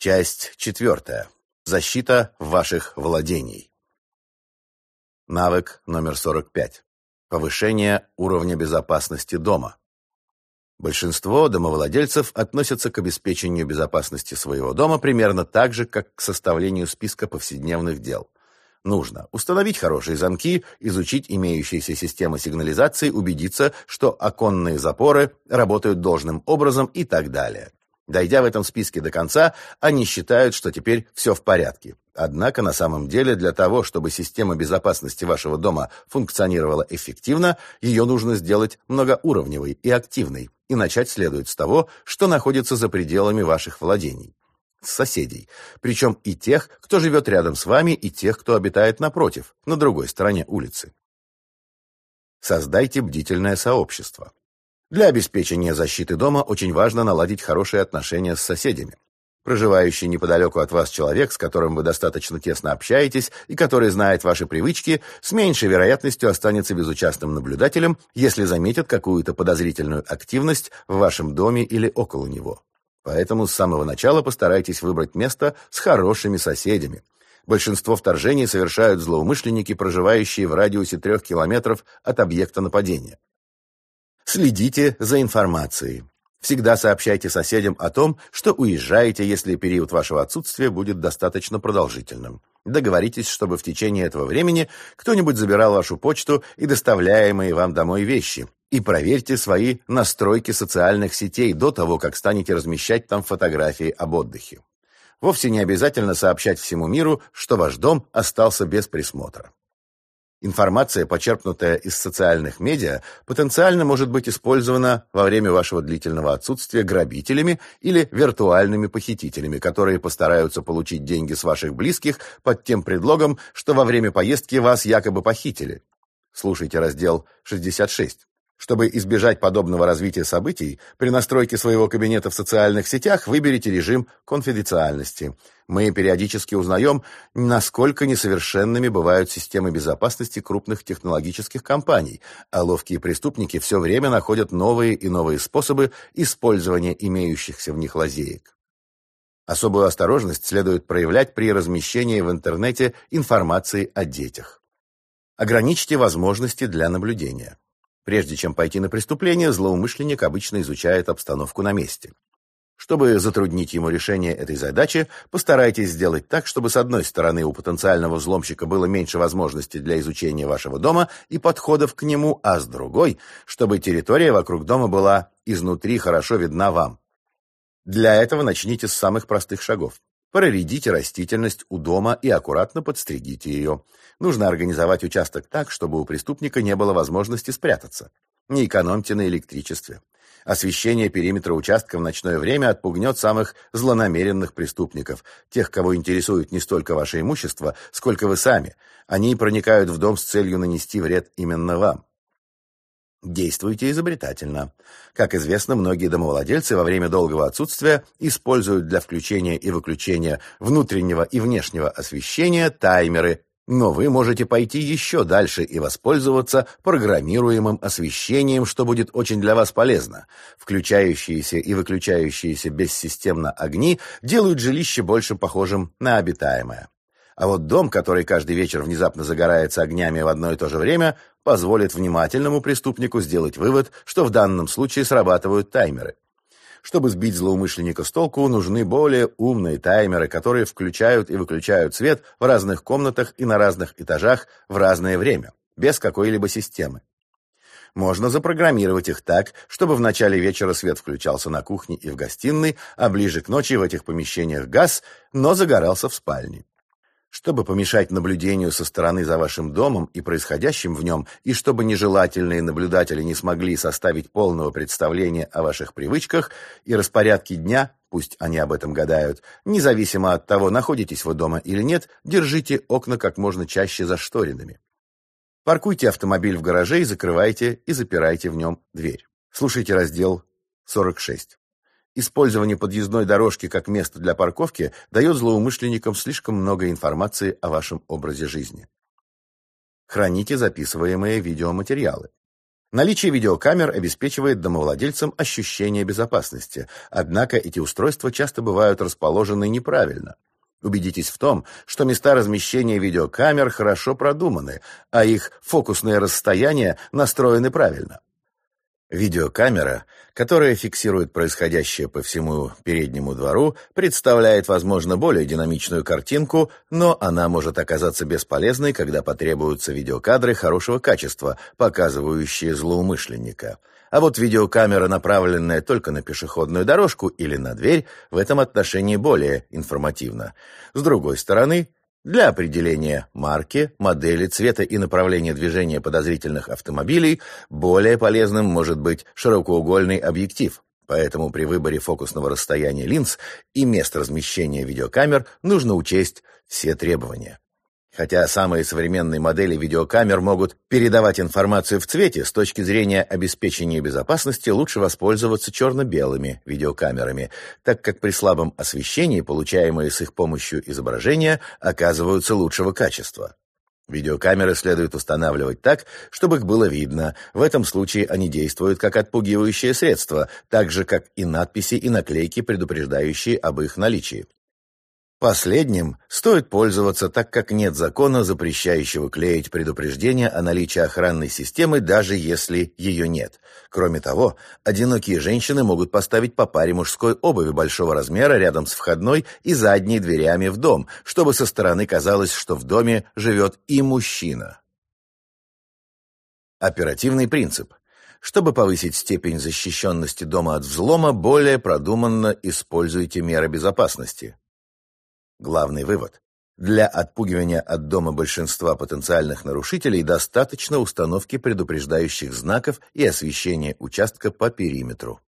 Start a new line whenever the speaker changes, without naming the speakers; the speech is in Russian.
Часть четвертая. Защита ваших владений. Навык номер 45. Повышение уровня безопасности дома. Большинство домовладельцев относятся к обеспечению безопасности своего дома примерно так же, как к составлению списка повседневных дел. Нужно установить хорошие замки, изучить имеющиеся системы сигнализации, убедиться, что оконные запоры работают должным образом и так далее. Дойдя в этом списке до конца, они считают, что теперь все в порядке. Однако на самом деле для того, чтобы система безопасности вашего дома функционировала эффективно, ее нужно сделать многоуровневой и активной. И начать следует с того, что находится за пределами ваших владений. С соседей. Причем и тех, кто живет рядом с вами, и тех, кто обитает напротив, на другой стороне улицы. Создайте бдительное сообщество. Для обеспечения защиты дома очень важно наладить хорошие отношения с соседями. Проживающий неподалеку от вас человек, с которым вы достаточно тесно общаетесь и который знает ваши привычки, с меньшей вероятностью останется безучастным наблюдателем, если заметит какую-то подозрительную активность в вашем доме или около него. Поэтому с самого начала постарайтесь выбрать место с хорошими соседями. Большинство вторжений совершают злоумышленники, проживающие в радиусе трех километров от объекта нападения. Следите за информацией. Всегда сообщайте соседям о том, что уезжаете, если период вашего отсутствия будет достаточно продолжительным. Договоритесь, чтобы в течение этого времени кто-нибудь забирал вашу почту и доставляемые вам домой вещи. И проверьте свои настройки социальных сетей до того, как станете размещать там фотографии об отдыхе. Вовсе не обязательно сообщать всему миру, что ваш дом остался без присмотра. Информация, почерпнутая из социальных медиа, потенциально может быть использована во время вашего длительного отсутствия грабителями или виртуальными похитителями, которые постараются получить деньги с ваших близких под тем предлогом, что во время поездки вас якобы похитили. Слушайте раздел 66. Чтобы избежать подобного развития событий, при настройке своего кабинета в социальных сетях выберите режим конфиденциальности. Мы периодически узнаем, насколько несовершенными бывают системы безопасности крупных технологических компаний, а ловкие преступники все время находят новые и новые способы использования имеющихся в них лазеек. Особую осторожность следует проявлять при размещении в интернете информации о детях. Ограничьте возможности для наблюдения. Прежде чем пойти на преступление, злоумышленник обычно изучает обстановку на месте. Чтобы затруднить ему решение этой задачи, постарайтесь сделать так, чтобы с одной стороны у потенциального взломщика было меньше возможностей для изучения вашего дома и подходов к нему, а с другой, чтобы территория вокруг дома была изнутри хорошо видна вам. Для этого начните с самых простых шагов. Проредите растительность у дома и аккуратно подстригите ее. Нужно организовать участок так, чтобы у преступника не было возможности спрятаться. Не экономьте на электричестве. Освещение периметра участка в ночное время отпугнет самых злонамеренных преступников, тех, кого интересует не столько ваше имущество, сколько вы сами. Они проникают в дом с целью нанести вред именно вам. Действуйте изобретательно. Как известно, многие домовладельцы во время долгого отсутствия используют для включения и выключения внутреннего и внешнего освещения таймеры, но вы можете пойти еще дальше и воспользоваться программируемым освещением, что будет очень для вас полезно. Включающиеся и выключающиеся бессистемно огни делают жилище больше похожим на обитаемое. А вот дом, который каждый вечер внезапно загорается огнями в одно и то же время, позволит внимательному преступнику сделать вывод, что в данном случае срабатывают таймеры. Чтобы сбить злоумышленника с толку, нужны более умные таймеры, которые включают и выключают свет в разных комнатах и на разных этажах в разное время, без какой-либо системы. Можно запрограммировать их так, чтобы в начале вечера свет включался на кухне и в гостиной, а ближе к ночи в этих помещениях газ, но загорался в спальне. Чтобы помешать наблюдению со стороны за вашим домом и происходящим в нем, и чтобы нежелательные наблюдатели не смогли составить полного представления о ваших привычках и распорядке дня, пусть они об этом гадают, независимо от того, находитесь вы дома или нет, держите окна как можно чаще зашторенными. Паркуйте автомобиль в гараже и закрывайте и запирайте в нем дверь. Слушайте раздел 46. Использование подъездной дорожки как места для парковки дает злоумышленникам слишком много информации о вашем образе жизни. Храните записываемые видеоматериалы. Наличие видеокамер обеспечивает домовладельцам ощущение безопасности, однако эти устройства часто бывают расположены неправильно. Убедитесь в том, что места размещения видеокамер хорошо продуманы, а их фокусные расстояния настроены правильно. Видеокамера, которая фиксирует происходящее по всему переднему двору, представляет, возможно, более динамичную картинку, но она может оказаться бесполезной, когда потребуются видеокадры хорошего качества, показывающие злоумышленника. А вот видеокамера, направленная только на пешеходную дорожку или на дверь, в этом отношении более информативна. С другой стороны, для определения марки, модели, цвета и направления движения подозрительных автомобилей более полезным может быть широкоугольный объектив. Поэтому при выборе фокусного расстояния линз и мест размещения видеокамер нужно учесть все требования. Хотя самые современные модели видеокамер могут передавать информацию в цвете, с точки зрения обеспечения безопасности лучше воспользоваться черно-белыми видеокамерами, так как при слабом освещении получаемые с их помощью изображения оказываются лучшего качества. Видеокамеры следует устанавливать так, чтобы их было видно. В этом случае они действуют как отпугивающее средство, так же, как и надписи и наклейки, предупреждающие об их наличии. Последним стоит пользоваться, так как нет закона, запрещающего клеить предупреждение о наличии охранной системы, даже если ее нет. Кроме того, одинокие женщины могут поставить по паре мужской обуви большого размера рядом с входной и задней дверями в дом, чтобы со стороны казалось, что в доме живет и мужчина. Оперативный принцип. Чтобы повысить степень защищенности дома от взлома, более продуманно используйте меры безопасности. Главный вывод. Для отпугивания от дома большинства потенциальных нарушителей достаточно установки предупреждающих знаков и освещения участка по периметру.